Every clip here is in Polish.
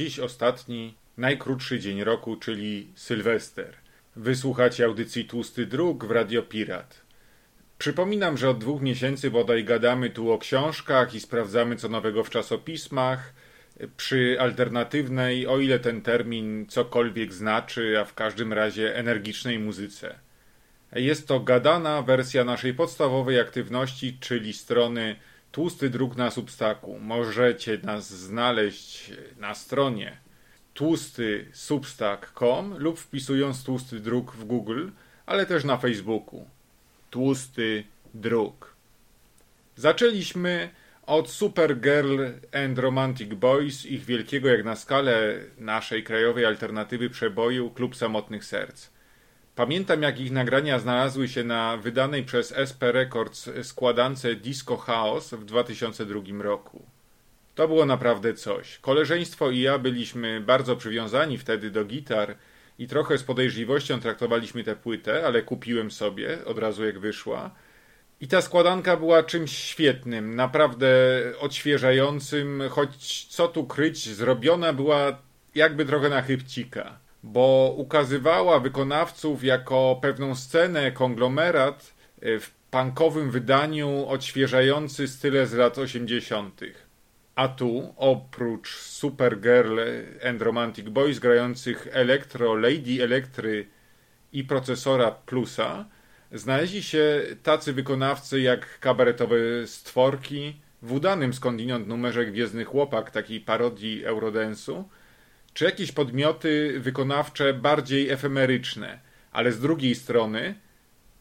Dziś ostatni, najkrótszy dzień roku, czyli Sylwester. Wysłuchacie audycji Tłusty Druk w Radio Pirat. Przypominam, że od dwóch miesięcy bodaj gadamy tu o książkach i sprawdzamy co nowego w czasopismach. Przy alternatywnej, o ile ten termin cokolwiek znaczy, a w każdym razie energicznej muzyce. Jest to gadana wersja naszej podstawowej aktywności, czyli strony Tłusty Druk na Substaku. Możecie nas znaleźć na stronie tłustysubstack.com lub wpisując Tłusty Druk w Google, ale też na Facebooku. Tłusty Druk. Zaczęliśmy od Supergirl and Romantic Boys, ich wielkiego jak na skalę naszej krajowej alternatywy przeboju Klub Samotnych Serc. Pamiętam, jak ich nagrania znalazły się na wydanej przez SP Records składance Disco Chaos w 2002 roku. To było naprawdę coś. Koleżeństwo i ja byliśmy bardzo przywiązani wtedy do gitar i trochę z podejrzliwością traktowaliśmy tę płytę, ale kupiłem sobie od razu jak wyszła. I ta składanka była czymś świetnym, naprawdę odświeżającym, choć co tu kryć, zrobiona była jakby trochę na chybcika bo ukazywała wykonawców jako pewną scenę, konglomerat w punkowym wydaniu odświeżający style z lat 80. A tu, oprócz Supergirl and Romantic Boys grających Elektro, Lady Elektry i procesora Plusa, znaleźli się tacy wykonawcy jak kabaretowe stworki w udanym skądinąd numerze Gwiezdnych Chłopak, takiej parodii Eurodance'u, czy jakieś podmioty wykonawcze bardziej efemeryczne, ale z drugiej strony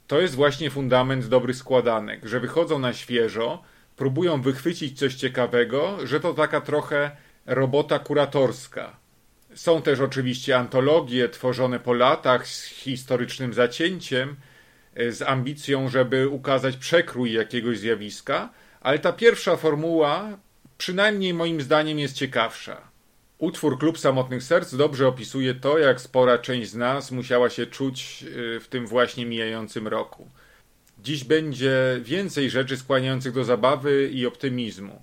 to jest właśnie fundament dobrych składanek, że wychodzą na świeżo, próbują wychwycić coś ciekawego, że to taka trochę robota kuratorska. Są też oczywiście antologie tworzone po latach z historycznym zacięciem, z ambicją, żeby ukazać przekrój jakiegoś zjawiska, ale ta pierwsza formuła, przynajmniej moim zdaniem, jest ciekawsza. Utwór Klub Samotnych Serc dobrze opisuje to, jak spora część z nas musiała się czuć e, w tym właśnie mijającym roku. Dziś będzie więcej rzeczy skłaniających do zabawy i optymizmu.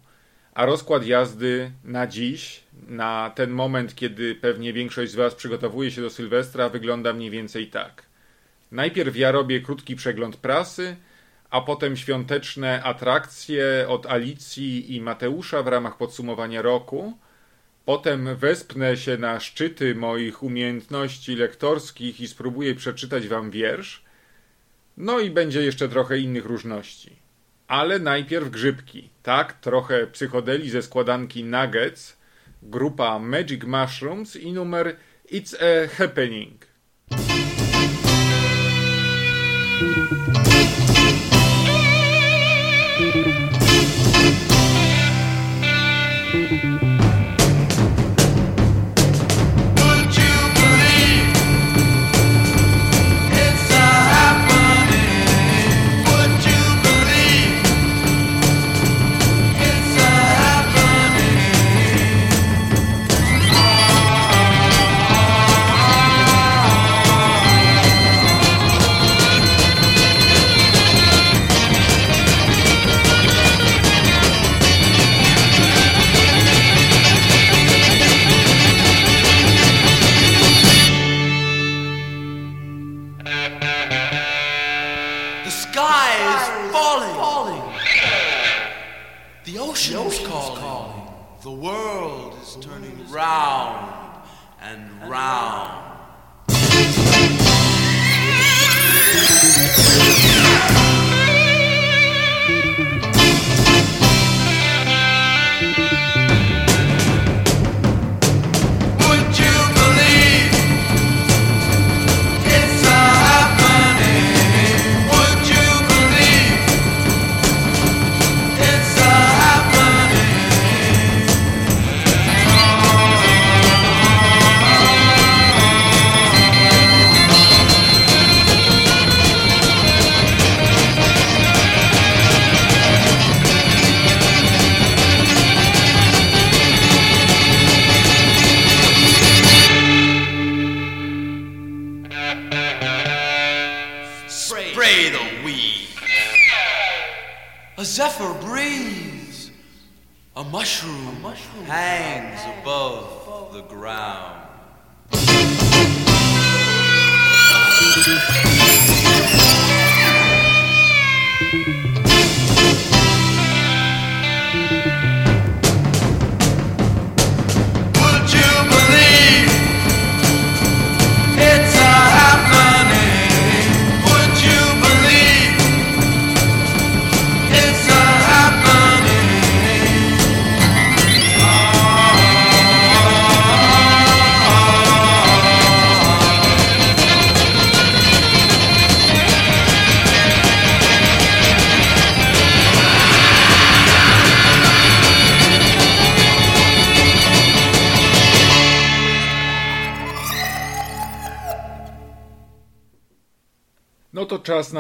A rozkład jazdy na dziś, na ten moment, kiedy pewnie większość z Was przygotowuje się do Sylwestra, wygląda mniej więcej tak. Najpierw ja robię krótki przegląd prasy, a potem świąteczne atrakcje od Alicji i Mateusza w ramach podsumowania roku. Potem wespnę się na szczyty moich umiejętności lektorskich i spróbuję przeczytać Wam wiersz. No i będzie jeszcze trochę innych różności. Ale najpierw grzybki. Tak, trochę psychodeli ze składanki Nuggets, grupa Magic Mushrooms i numer It's a Happening.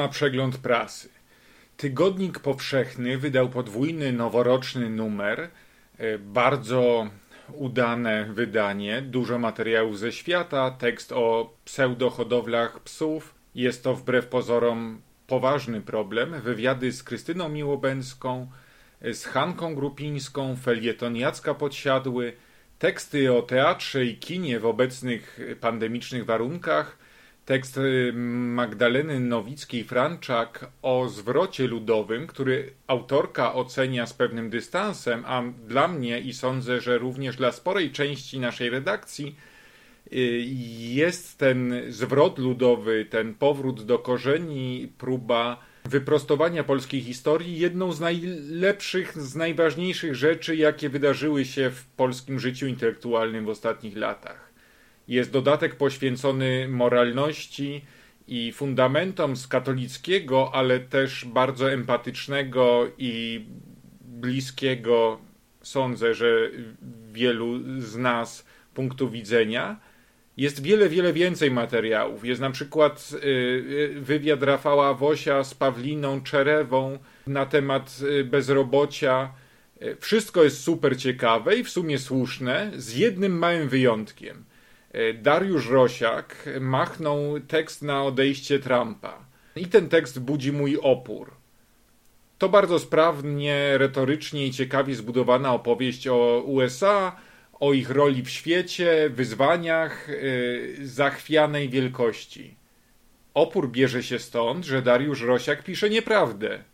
Na przegląd prasy. Tygodnik Powszechny wydał podwójny noworoczny numer, e, bardzo udane wydanie, dużo materiałów ze świata, tekst o pseudohodowlach psów. Jest to wbrew pozorom poważny problem. Wywiady z Krystyną Miłobęcką, e, z Hanką Grupińską, felieton Jacka Podsiadły, teksty o teatrze i kinie w obecnych pandemicznych warunkach – tekst y, Magdaleny Nowickiej-Franczak o zwrocie ludowym, który autorka ocenia z pewnym dystansem, a dla mnie i sądzę, że również dla sporej części naszej redakcji y, jest ten zwrot ludowy, ten powrót do korzeni, próba wyprostowania polskiej historii jedną z najlepszych, z najważniejszych rzeczy, jakie wydarzyły się w polskim życiu intelektualnym w ostatnich latach. Jest dodatek poświęcony moralności i fundamentom z katolickiego, ale też bardzo empatycznego i bliskiego, sądzę, że wielu z nas punktu widzenia. Jest wiele, wiele więcej materiałów. Jest na przykład y, y, wywiad Rafała Wosia z Pawliną Czerewą na temat y, bezrobocia. Wszystko jest super ciekawe i w sumie słuszne, z jednym małym wyjątkiem – Dariusz Rosiak machnął tekst na odejście Trumpa. I ten tekst budzi mój opór. To bardzo sprawnie, retorycznie i ciekawie zbudowana opowieść o USA, o ich roli w świecie, wyzwaniach, yy, zachwianej wielkości. Opór bierze się stąd, że Dariusz Rosiak pisze nieprawdę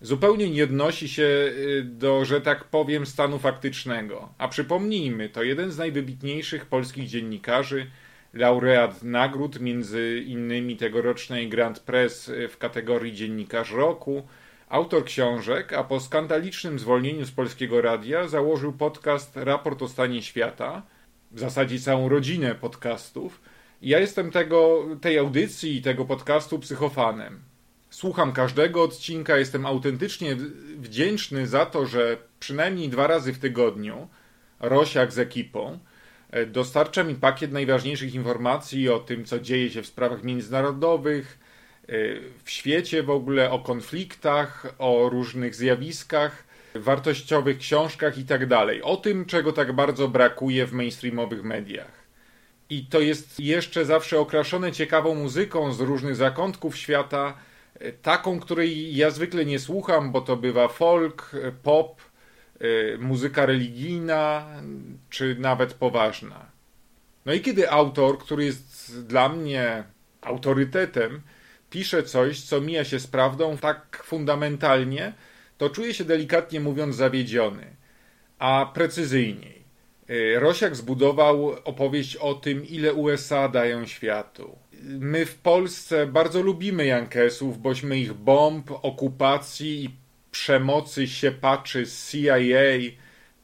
zupełnie nie odnosi się y, do, że tak powiem, stanu faktycznego. A przypomnijmy, to jeden z najwybitniejszych polskich dziennikarzy, laureat nagród, między innymi tegorocznej Grand Press y, w kategorii Dziennikarz Roku, autor książek, a po skandalicznym zwolnieniu z polskiego radia założył podcast Raport o stanie świata, w zasadzie całą rodzinę podcastów. ja jestem tego, tej audycji i tego podcastu psychofanem. Słucham każdego odcinka, jestem autentycznie wdzięczny za to, że przynajmniej dwa razy w tygodniu Rosiak z ekipą e, dostarcza mi pakiet najważniejszych informacji o tym, co dzieje się w sprawach międzynarodowych, e, w świecie w ogóle, o konfliktach, o różnych zjawiskach, wartościowych książkach itd. Tak o tym, czego tak bardzo brakuje w mainstreamowych mediach. I to jest jeszcze zawsze okraszone ciekawą muzyką z różnych zakątków świata taką, której ja zwykle nie słucham, bo to bywa folk, pop, y, muzyka religijna, czy nawet poważna. No i kiedy autor, który jest dla mnie autorytetem, pisze coś, co mija się z prawdą tak fundamentalnie, to czuję się delikatnie mówiąc zawiedziony. A precyzyjniej. Y, Rosiak zbudował opowieść o tym, ile USA dają światu my w Polsce bardzo lubimy Jankesów, bośmy ich bomb, okupacji i przemocy siepaczy z CIA,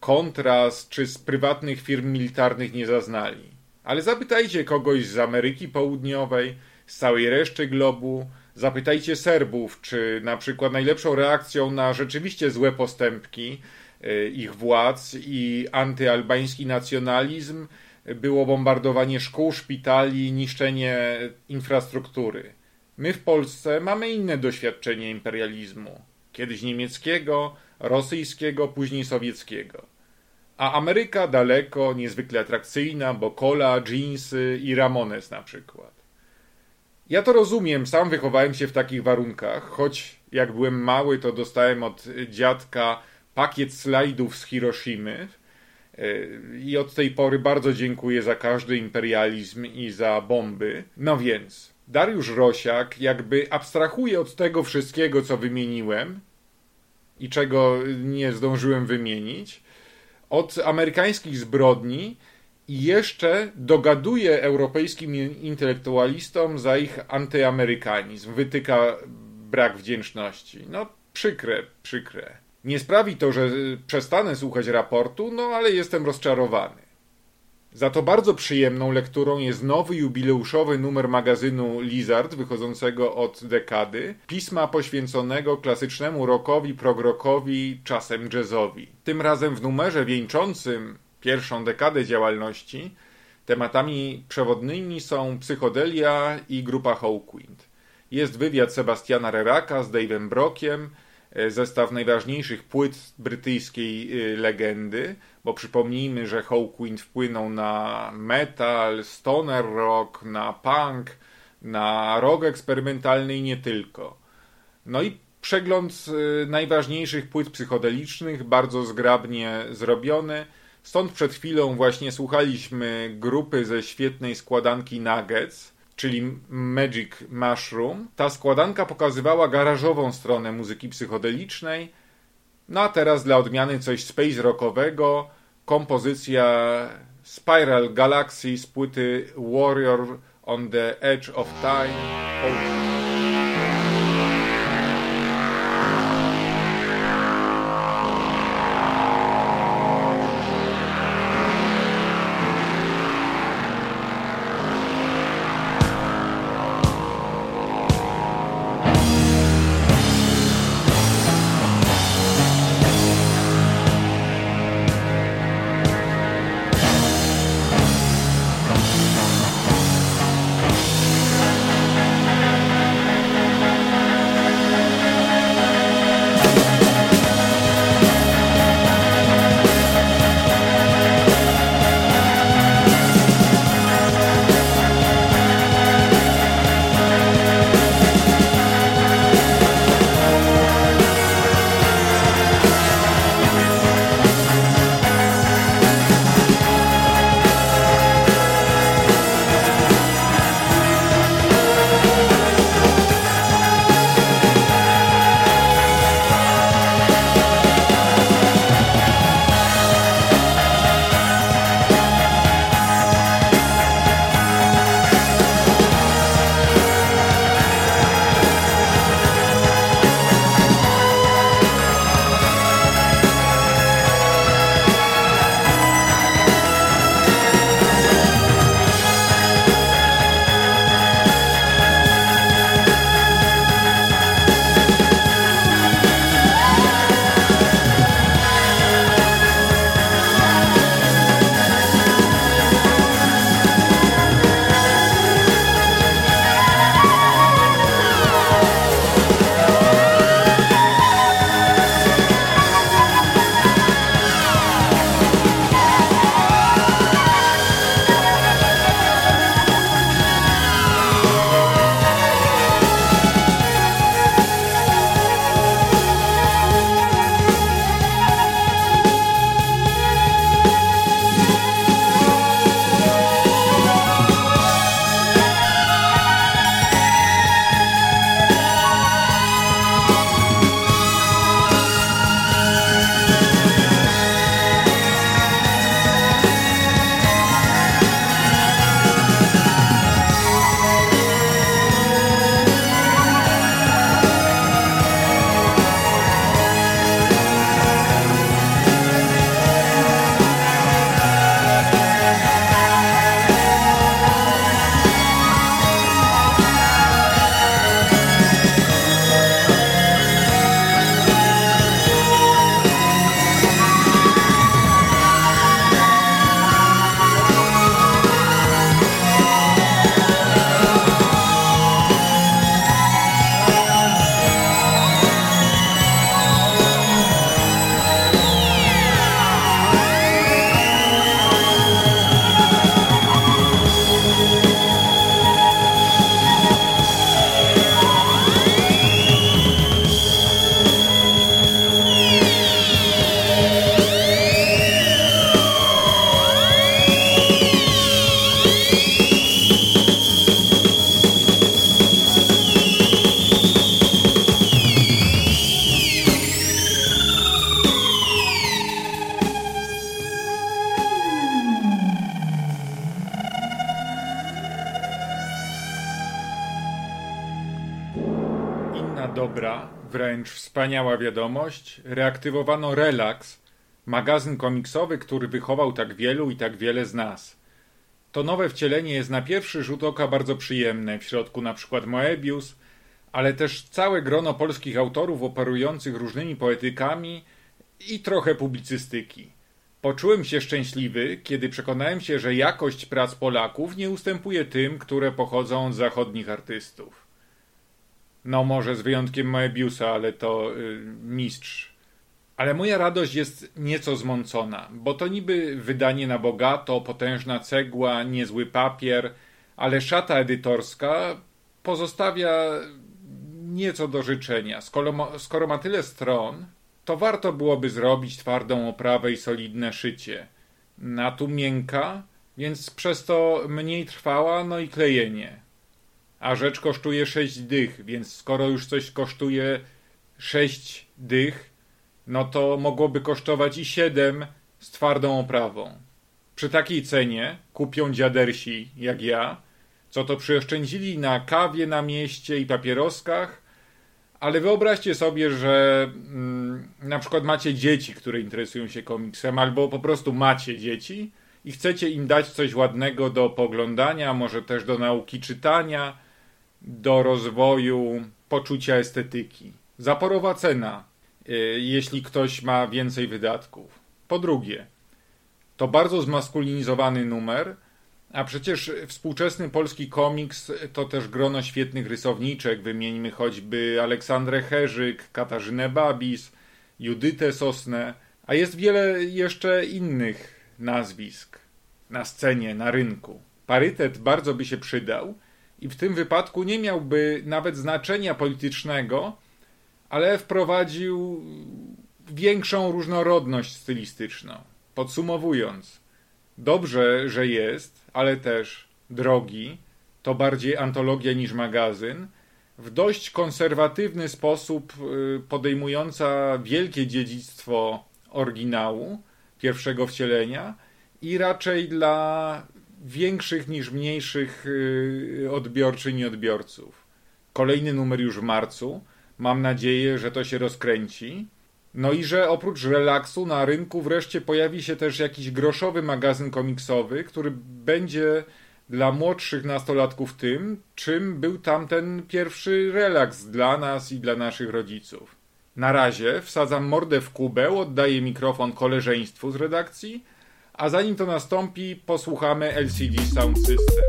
kontras czy z prywatnych firm militarnych nie zaznali. Ale zapytajcie kogoś z Ameryki Południowej, z całej reszty globu, zapytajcie Serbów, czy na przykład najlepszą reakcją na rzeczywiście złe postępki e, ich władz i antyalbański nacjonalizm było bombardowanie szkół, szpitali, niszczenie infrastruktury. My w Polsce mamy inne doświadczenie imperializmu. Kiedyś niemieckiego, rosyjskiego, później sowieckiego. A Ameryka daleko, niezwykle atrakcyjna, bo cola, jeansy i Ramones na przykład. Ja to rozumiem, sam wychowałem się w takich warunkach, choć jak byłem mały, to dostałem od dziadka pakiet slajdów z Hiroshimy, i od tej pory bardzo dziękuję za każdy imperializm i za bomby. No więc, Dariusz Rosiak jakby abstrahuje od tego wszystkiego, co wymieniłem i czego nie zdążyłem wymienić, od amerykańskich zbrodni i jeszcze dogaduje europejskim intelektualistom za ich antyamerykanizm. Wytyka brak wdzięczności. No, przykre, przykre. Nie sprawi to, że przestanę słuchać raportu, no ale jestem rozczarowany. Za to bardzo przyjemną lekturą jest nowy jubileuszowy numer magazynu Lizard, wychodzącego od dekady, pisma poświęconego klasycznemu rockowi, progrokowi, czasem jazzowi. Tym razem w numerze wieńczącym pierwszą dekadę działalności tematami przewodnimi są psychodelia i grupa Hawkwind. Jest wywiad Sebastiana Reraka z Dave'em Brockiem, zestaw najważniejszych płyt brytyjskiej e, legendy, bo przypomnijmy, że Hawkwind wpłynął na metal, stoner rock, na punk, na rock eksperymentalny i nie tylko. No i przegląd e, najważniejszych płyt psychodelicznych, bardzo zgrabnie zrobiony. Stąd przed chwilą właśnie słuchaliśmy grupy ze świetnej składanki Nuggets, czyli Magic Mushroom. Ta składanka pokazywała garażową stronę muzyki psychodelicznej. No a teraz dla odmiany coś space rockowego, kompozycja Spiral Galaxy z płyty Warrior on the Edge of Time. Wspaniała wiadomość. Reaktywowano Relax, magazyn komiksowy, który wychował tak wielu i tak wiele z nas. To nowe wcielenie jest na pierwszy rzut oka bardzo przyjemne, w środku na przykład Moebius, ale też całe grono polskich autorów operujących różnymi poetykami i trochę publicystyki. Poczułem się szczęśliwy, kiedy przekonałem się, że jakość prac Polaków nie ustępuje tym, które pochodzą od zachodnich artystów. No może z wyjątkiem Moebiusa, ale to y, mistrz. Ale moja radość jest nieco zmącona, bo to niby wydanie na bogato, potężna cegła, niezły papier, ale szata edytorska pozostawia nieco do życzenia. Skoro, skoro ma tyle stron, to warto byłoby zrobić twardą oprawę i solidne szycie. Na tu miękka, więc przez to mniej trwała, no i klejenie. A rzecz kosztuje 6 dych, więc skoro już coś kosztuje 6 dych, no to mogłoby kosztować i 7 z twardą oprawą. Przy takiej cenie kupią dziadersi jak ja, co to przyoszczędzili na kawie na mieście i papieroskach, ale wyobraźcie sobie, że mm, na przykład macie dzieci, które interesują się komiksem, albo po prostu macie dzieci i chcecie im dać coś ładnego do poglądania, może też do nauki czytania, do rozwoju poczucia estetyki. Zaporowa cena, yy, jeśli ktoś ma więcej wydatków. Po drugie, to bardzo zmaskulinizowany numer, a przecież współczesny polski komiks to też grono świetnych rysowniczek. Wymieńmy choćby Aleksandrę Herzyk, Katarzynę Babis, Judytę Sosnę, a jest wiele jeszcze innych nazwisk na scenie, na rynku. Parytet bardzo by się przydał i w tym wypadku nie miałby nawet znaczenia politycznego, ale wprowadził większą różnorodność stylistyczną. Podsumowując, dobrze, że jest, ale też drogi, to bardziej antologia niż magazyn, w dość konserwatywny sposób y, podejmująca wielkie dziedzictwo oryginału, pierwszego wcielenia i raczej dla większych niż mniejszych y, odbiorczyń i odbiorców. Kolejny numer już w marcu. Mam nadzieję, że to się rozkręci. No i że oprócz relaksu na rynku wreszcie pojawi się też jakiś groszowy magazyn komiksowy, który będzie dla młodszych nastolatków tym, czym był tamten pierwszy relaks dla nas i dla naszych rodziców. Na razie wsadzam mordę w kubeł, oddaję mikrofon koleżeństwu z redakcji, a zanim to nastąpi, posłuchamy LCD Sound System.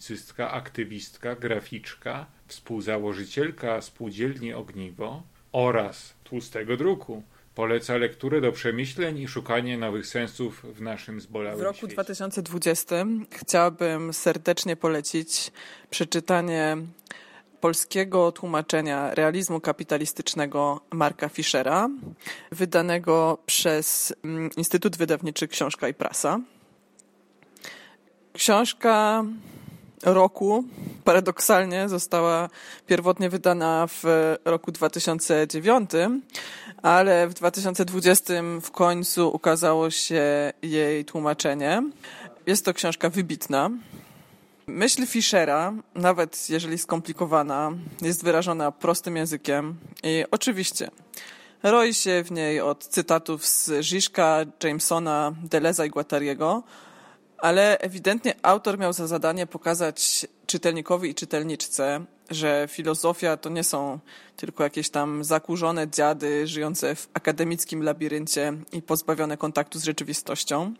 Publicystka, aktywistka, graficzka, współzałożycielka spółdzielni Ogniwo oraz Tłustego Druku. Poleca lekturę do przemyśleń i szukanie nowych sensów w naszym zbolałym W roku świecie. 2020 chciałabym serdecznie polecić przeczytanie polskiego tłumaczenia realizmu kapitalistycznego Marka Fischera, wydanego przez mm, Instytut Wydawniczy Książka i Prasa. Książka roku paradoksalnie została pierwotnie wydana w roku 2009, ale w 2020 w końcu ukazało się jej tłumaczenie. Jest to książka wybitna. Myśl Fischera, nawet jeżeli skomplikowana, jest wyrażona prostym językiem i oczywiście roi się w niej od cytatów z Žižka, Jamesona, Deleza i Guattariego, ale ewidentnie autor miał za zadanie pokazać czytelnikowi i czytelniczce, że filozofia to nie są tylko jakieś tam zakurzone dziady żyjące w akademickim labiryncie i pozbawione kontaktu z rzeczywistością.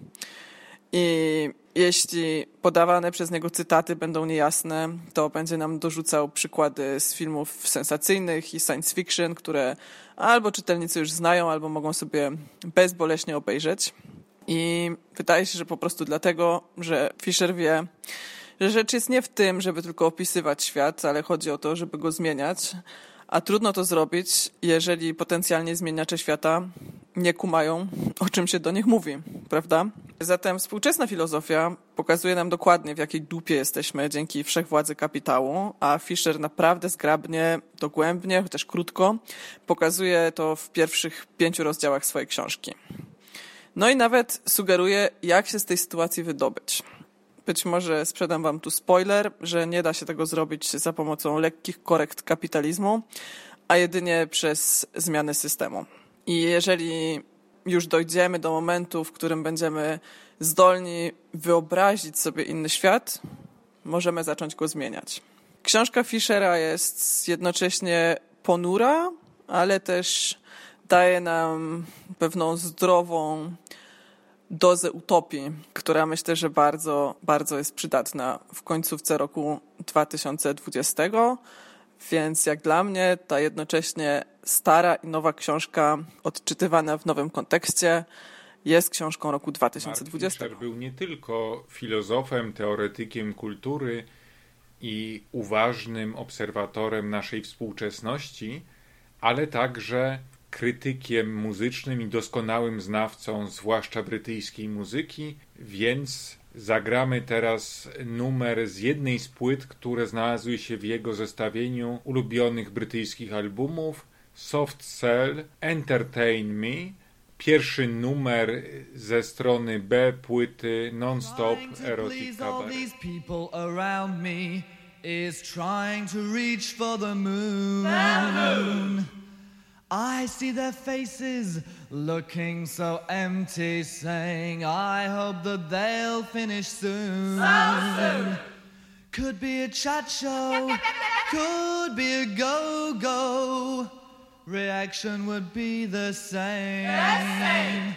I jeśli podawane przez niego cytaty będą niejasne, to będzie nam dorzucał przykłady z filmów sensacyjnych i science fiction, które albo czytelnicy już znają, albo mogą sobie bezboleśnie obejrzeć. I wydaje się, że po prostu dlatego, że Fisher wie, że rzecz jest nie w tym, żeby tylko opisywać świat, ale chodzi o to, żeby go zmieniać. A trudno to zrobić, jeżeli potencjalnie zmieniacze świata nie kumają, o czym się do nich mówi, prawda? Zatem współczesna filozofia pokazuje nam dokładnie, w jakiej dupie jesteśmy dzięki wszechwładzy kapitału, a Fischer naprawdę zgrabnie, dogłębnie, chociaż krótko, pokazuje to w pierwszych pięciu rozdziałach swojej książki. No i nawet sugeruje, jak się z tej sytuacji wydobyć. Być może sprzedam wam tu spoiler, że nie da się tego zrobić za pomocą lekkich korekt kapitalizmu, a jedynie przez zmianę systemu. I jeżeli już dojdziemy do momentu, w którym będziemy zdolni wyobrazić sobie inny świat, możemy zacząć go zmieniać. Książka Fischera jest jednocześnie ponura, ale też daje nam pewną zdrową dozę utopii, która myślę, że bardzo, bardzo jest przydatna w końcówce roku 2020. Więc jak dla mnie ta jednocześnie stara i nowa książka odczytywana w nowym kontekście jest książką roku 2020. Mark Fisher był nie tylko filozofem, teoretykiem kultury i uważnym obserwatorem naszej współczesności, ale także krytykiem muzycznym i doskonałym znawcą, zwłaszcza brytyjskiej muzyki, więc zagramy teraz numer z jednej z płyt, które znalazły się w jego zestawieniu ulubionych brytyjskich albumów Soft Cell, Entertain Me, pierwszy numer ze strony B płyty Non-Stop Erotic Cabaret. I see their faces looking so empty, saying, I hope that they'll finish soon. So soon. Could be a chat show, could be a go go. Reaction would be the same. The same.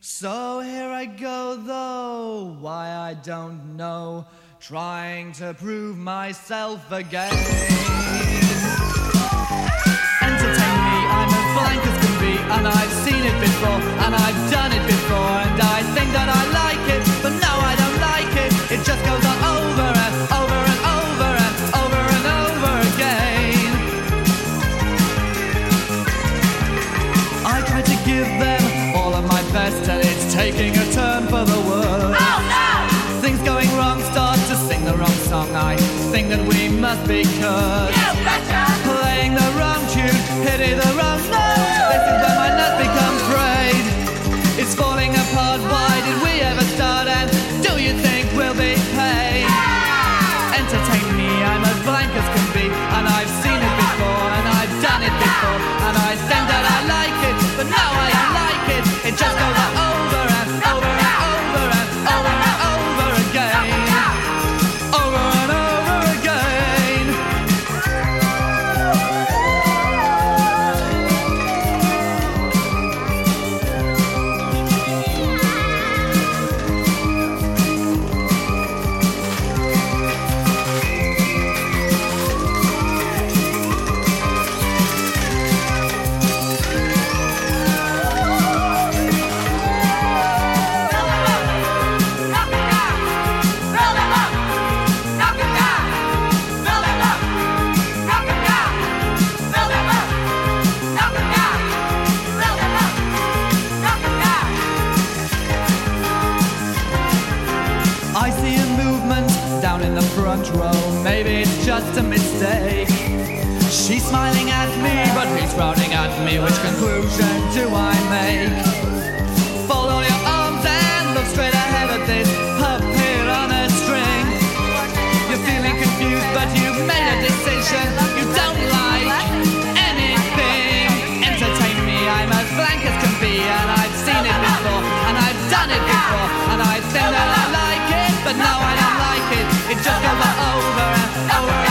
So here I go, though, why I don't know, trying to prove myself again. And I've done it before, and I think that I like it, but no, I don't like it. It just goes on over and over and over and over and over again. I try to give them all of my best, and it's taking a turn for the worse. Oh no! Things going wrong, start to sing the wrong song. I think that we must be cursed. You betcha! Playing the wrong tune, hitting the wrong note. hard. Why did we ever start? And do you think we'll be paid? Yeah! Entertain me, I'm as blank as can be, and I've seen it before, and I've done it before, and I think that I like it, but now I don't like it. It just goes like. At me, but he's frowning at me. Which conclusion do I make? Fold all your arms and look straight ahead at this puppet on a string. You're feeling confused, but you've made a decision. You don't like anything. Entertain me, I'm as blank as can be, and I've seen it before, and I've done it before, and I think that I like it, but no, I don't like it. It just goes over and over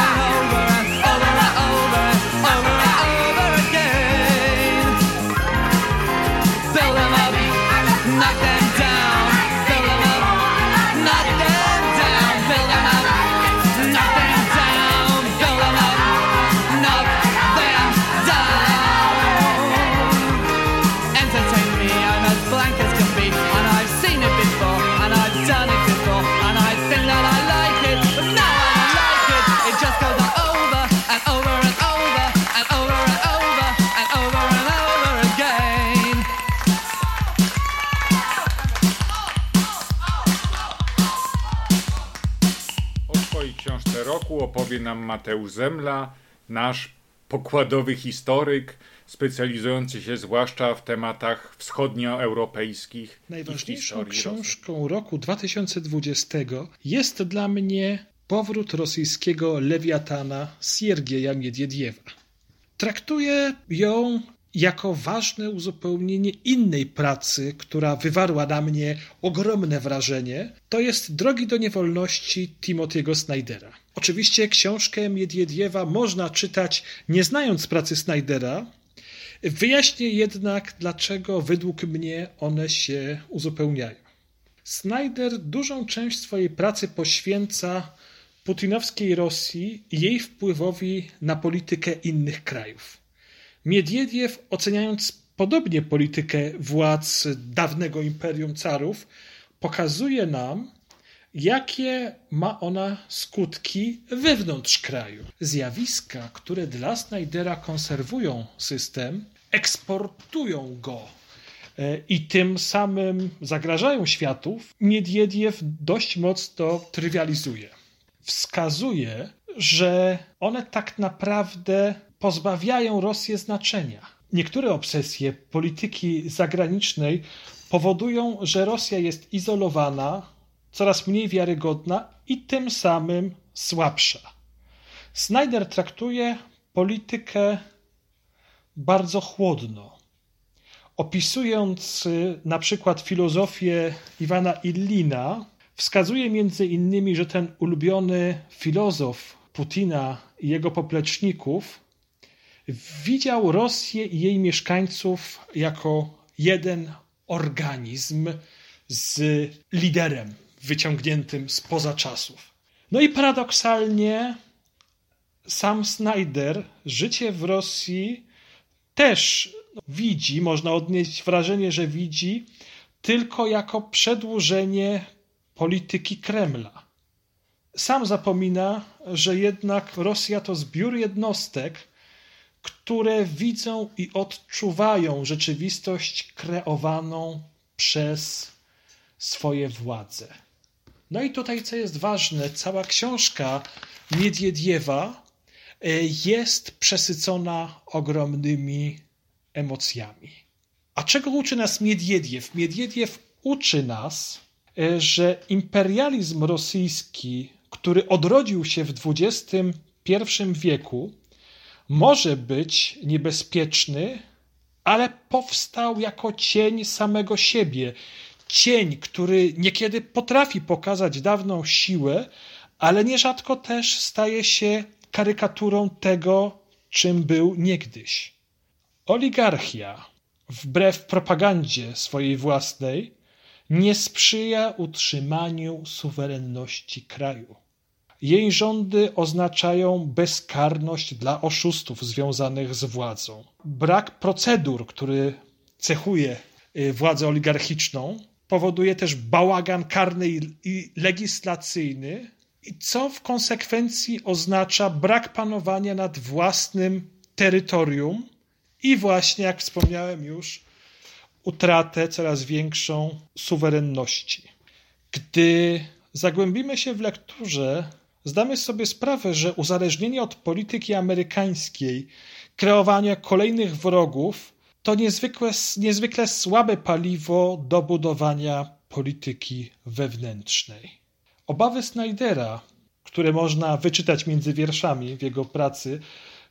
opowie nam Mateusz Zemla, nasz pokładowy historyk, specjalizujący się zwłaszcza w tematach wschodnioeuropejskich. Najważniejszą Rosji. książką roku 2020 jest dla mnie powrót rosyjskiego lewiatana Siergieja Miediediewa. Traktuję ją jako ważne uzupełnienie innej pracy, która wywarła na mnie ogromne wrażenie, to jest Drogi do niewolności Timothy'ego Snydera. Oczywiście książkę Miediediewa można czytać nie znając pracy Snydera, Wyjaśnię jednak, dlaczego według mnie one się uzupełniają. Snyder dużą część swojej pracy poświęca putinowskiej Rosji i jej wpływowi na politykę innych krajów. Miediediew, oceniając podobnie politykę władz dawnego imperium carów, pokazuje nam, jakie ma ona skutki wewnątrz kraju. Zjawiska, które dla Snydera konserwują system, eksportują go e, i tym samym zagrażają światów, Miediediew dość mocno trywializuje. Wskazuje, że one tak naprawdę pozbawiają Rosję znaczenia. Niektóre obsesje polityki zagranicznej powodują, że Rosja jest izolowana, coraz mniej wiarygodna i tym samym słabsza. Snyder traktuje politykę bardzo chłodno. Opisując y, na przykład filozofię Iwana Illina, wskazuje między innymi, że ten ulubiony filozof Putina i jego popleczników widział Rosję i jej mieszkańców jako jeden organizm z liderem wyciągniętym spoza czasów. No i paradoksalnie sam Snyder życie w Rosji też widzi, można odnieść wrażenie, że widzi tylko jako przedłużenie polityki Kremla. Sam zapomina, że jednak Rosja to zbiór jednostek, które widzą i odczuwają rzeczywistość kreowaną przez swoje władze. No i tutaj, co jest ważne, cała książka Miediediewa e, jest przesycona ogromnymi emocjami. A czego uczy nas Miediediew? Miediediew uczy nas, e, że imperializm rosyjski, który odrodził się w XXI wieku, może być niebezpieczny, ale powstał jako cień samego siebie. Cień, który niekiedy potrafi pokazać dawną siłę, ale nierzadko też staje się karykaturą tego, czym był niegdyś. Oligarchia, wbrew propagandzie swojej własnej, nie sprzyja utrzymaniu suwerenności kraju. Jej rządy oznaczają bezkarność dla oszustów związanych z władzą. Brak procedur, który cechuje y, władzę oligarchiczną, powoduje też bałagan karny i- legislacyjny, i co w konsekwencji oznacza brak panowania nad własnym terytorium i właśnie, jak wspomniałem już, utratę coraz większą suwerenności. Gdy zagłębimy się w lekturze, zdamy sobie sprawę, że uzależnienie od polityki amerykańskiej, kreowanie kolejnych wrogów to niezwykle, niezwykle słabe paliwo do budowania polityki wewnętrznej. Obawy Snydera, które można wyczytać między wierszami w jego pracy,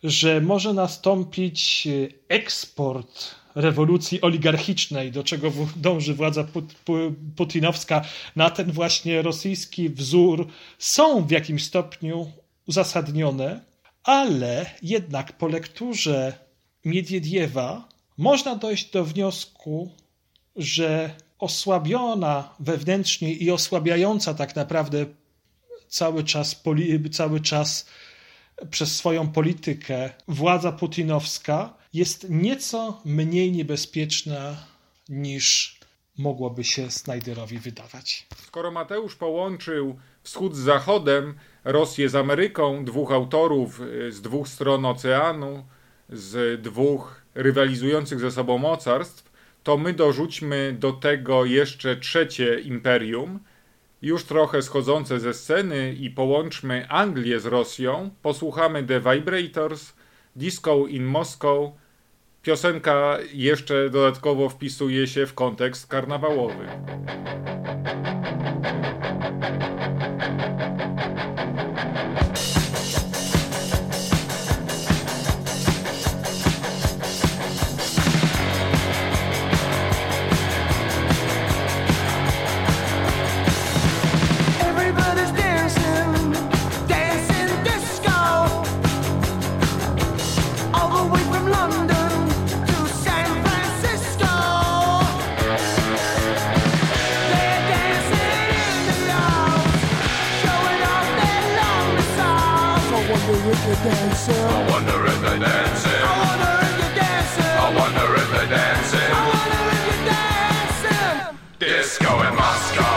że może nastąpić e, eksport rewolucji oligarchicznej, do czego dąży władza putinowska, na ten właśnie rosyjski wzór, są w jakimś stopniu uzasadnione, ale jednak po lekturze Miediediewa można dojść do wniosku, że osłabiona wewnętrznie i osłabiająca tak naprawdę cały czas, cały czas przez swoją politykę władza putinowska jest nieco mniej niebezpieczna niż mogłoby się Snyderowi wydawać. Skoro Mateusz połączył wschód z zachodem, Rosję z Ameryką, dwóch autorów y, z dwóch stron oceanu, z dwóch rywalizujących ze sobą mocarstw, to my dorzućmy do tego jeszcze trzecie imperium, już trochę schodzące ze sceny i połączmy Anglię z Rosją, posłuchamy The Vibrators, Disco in Moscow. Piosenka jeszcze dodatkowo wpisuje się w kontekst karnawałowy. wonder if you're dancing. I wonder if they're dancing. I wonder if you're dancing. I wonder if they're dancing. I wonder if you're dancing. Disco in Moscow.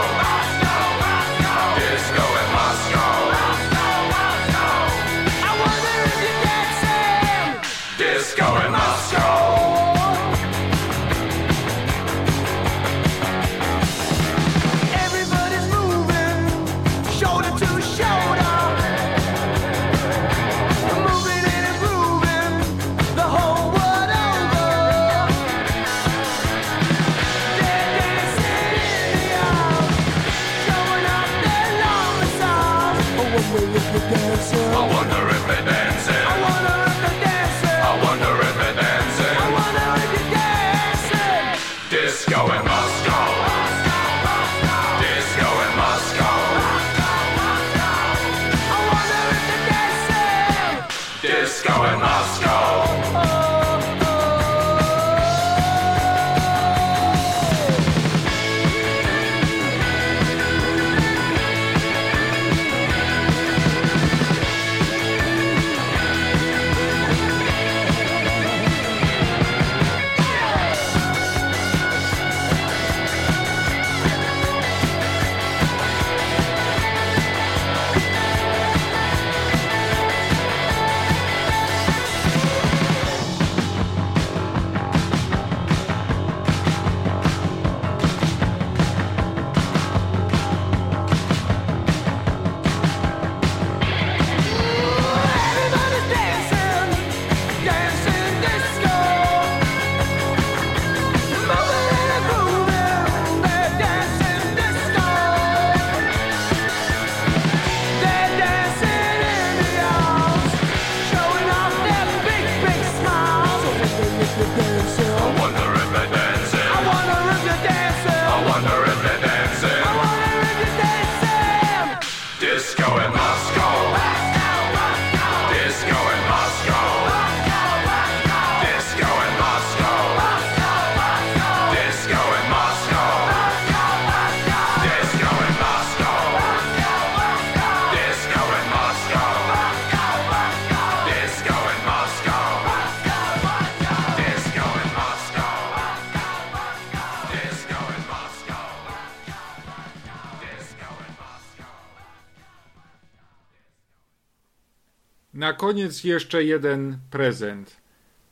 Koniec jeszcze jeden prezent.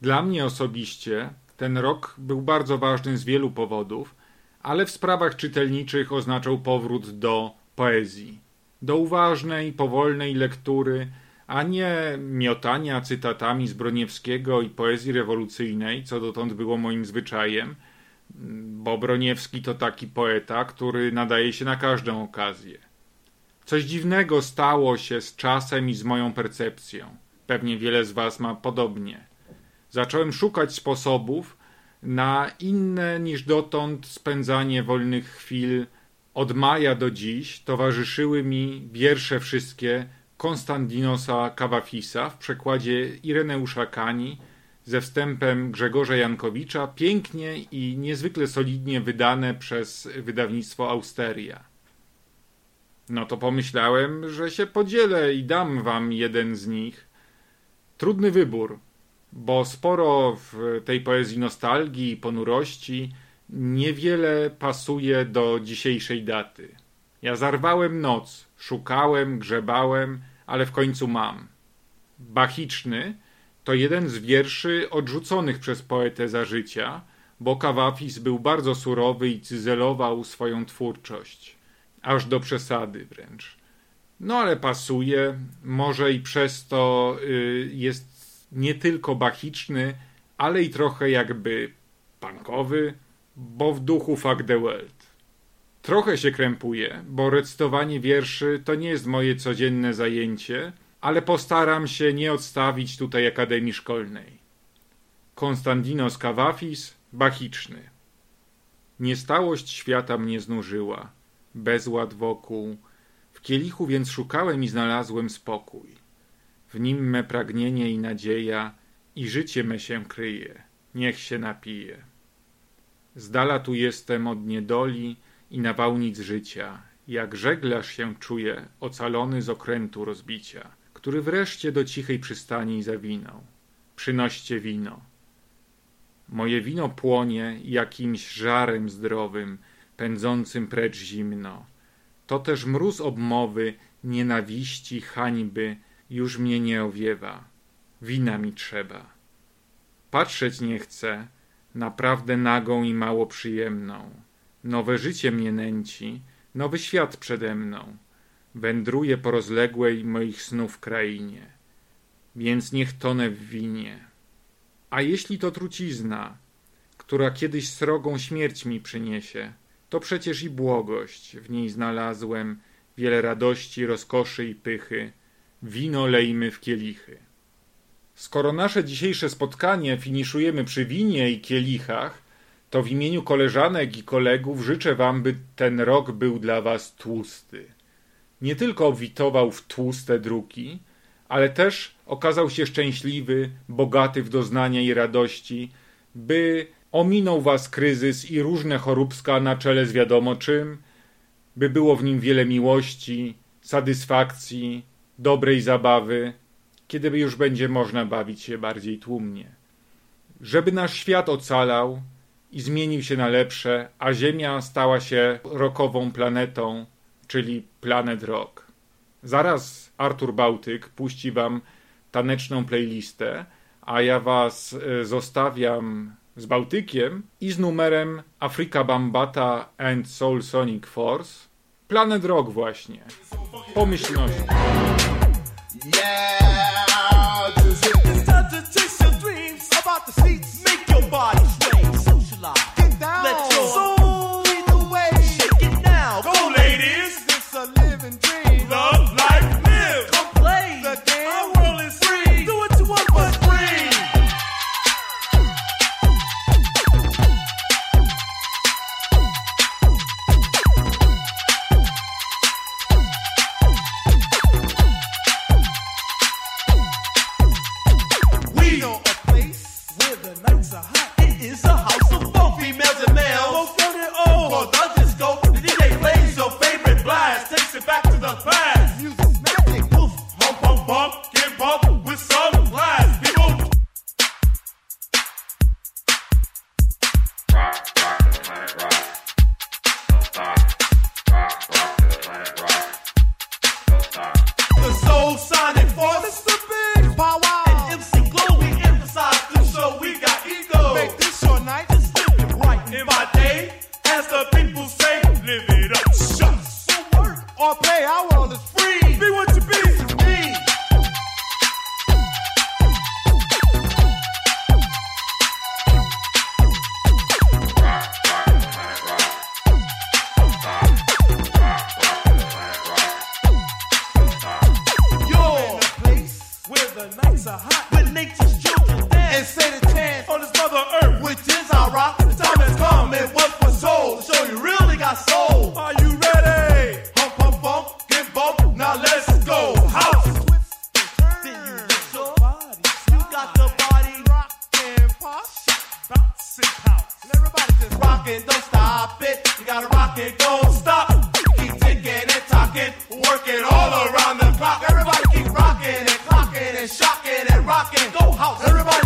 Dla mnie osobiście ten rok był bardzo ważny z wielu powodów, ale w sprawach czytelniczych oznaczał powrót do poezji. do uważnej, powolnej lektury, a nie miotania cytatami z Broniewskiego i poezji rewolucyjnej, co dotąd było moim zwyczajem, bo Broniewski to taki poeta, który nadaje się na każdą okazję. Coś dziwnego stało się z czasem i z moją percepcją. Pewnie wiele z Was ma podobnie. Zacząłem szukać sposobów na inne niż dotąd spędzanie wolnych chwil. Od maja do dziś towarzyszyły mi wiersze wszystkie Konstantinosa Kawafisa w przekładzie Ireneusza Kani ze wstępem Grzegorza Jankowicza, pięknie i niezwykle solidnie wydane przez wydawnictwo Austeria. No to pomyślałem, że się podzielę i dam wam jeden z nich. Trudny wybór, bo sporo w tej poezji nostalgii i ponurości niewiele pasuje do dzisiejszej daty. Ja zarwałem noc, szukałem, grzebałem, ale w końcu mam. Bachiczny to jeden z wierszy odrzuconych przez poetę za życia, bo Kawafis był bardzo surowy i cyzelował swoją twórczość. Aż do przesady wręcz. No ale pasuje, może i przez to y, jest nie tylko bachiczny, ale i trochę jakby punkowy, bo w duchu fuck the world. Trochę się krępuję, bo recytowanie wierszy to nie jest moje codzienne zajęcie, ale postaram się nie odstawić tutaj Akademii Szkolnej. Konstantinos Kawafis, bachiczny. Niestałość świata mnie znużyła, bezład wokół, kielichu więc szukałem i znalazłem spokój. W nim me pragnienie i nadzieja i życie me się kryje, niech się napije. Z dala tu jestem od niedoli i nawałnic życia, jak żeglarz się czuje, ocalony z okrętu rozbicia, który wreszcie do cichej przystani zawinął. Przynoście wino. Moje wino płonie jakimś żarem zdrowym, pędzącym precz zimno. To też mróz obmowy, nienawiści, hańby już mnie nie owiewa. Wina mi trzeba. Patrzeć nie chcę, naprawdę nagą i mało przyjemną. Nowe życie mnie nęci, nowy świat przede mną. Wędruję po rozległej moich snów krainie. Więc niech tonę w winie. A jeśli to trucizna, która kiedyś srogą śmierć mi przyniesie, to przecież i błogość w niej znalazłem, wiele radości, rozkoszy i pychy. Wino lejmy w kielichy. Skoro nasze dzisiejsze spotkanie finiszujemy przy winie i kielichach, to w imieniu koleżanek i kolegów życzę wam, by ten rok był dla was tłusty. Nie tylko obwitował w tłuste druki, ale też okazał się szczęśliwy, bogaty w doznania i radości, by ominął was kryzys i różne choróbska na czele z wiadomo czym, by było w nim wiele miłości, satysfakcji, dobrej zabawy, kiedy już będzie można bawić się bardziej tłumnie. Żeby nasz świat ocalał i zmienił się na lepsze, a Ziemia stała się rokową planetą, czyli Planet Rock. Zaraz Artur Bałtyk puści wam taneczną playlistę, a ja was e, zostawiam z Bałtykiem i z numerem Afrika Bambata and Soul Sonic Force. Planet Rock właśnie. Pomyślności. Yeah, rocking, don't stop it. You gotta rock it, don't stop. Keep ticking and talking, working all around the clock. Everybody keep rocking and clocking and shocking and rocking. Go house, everybody.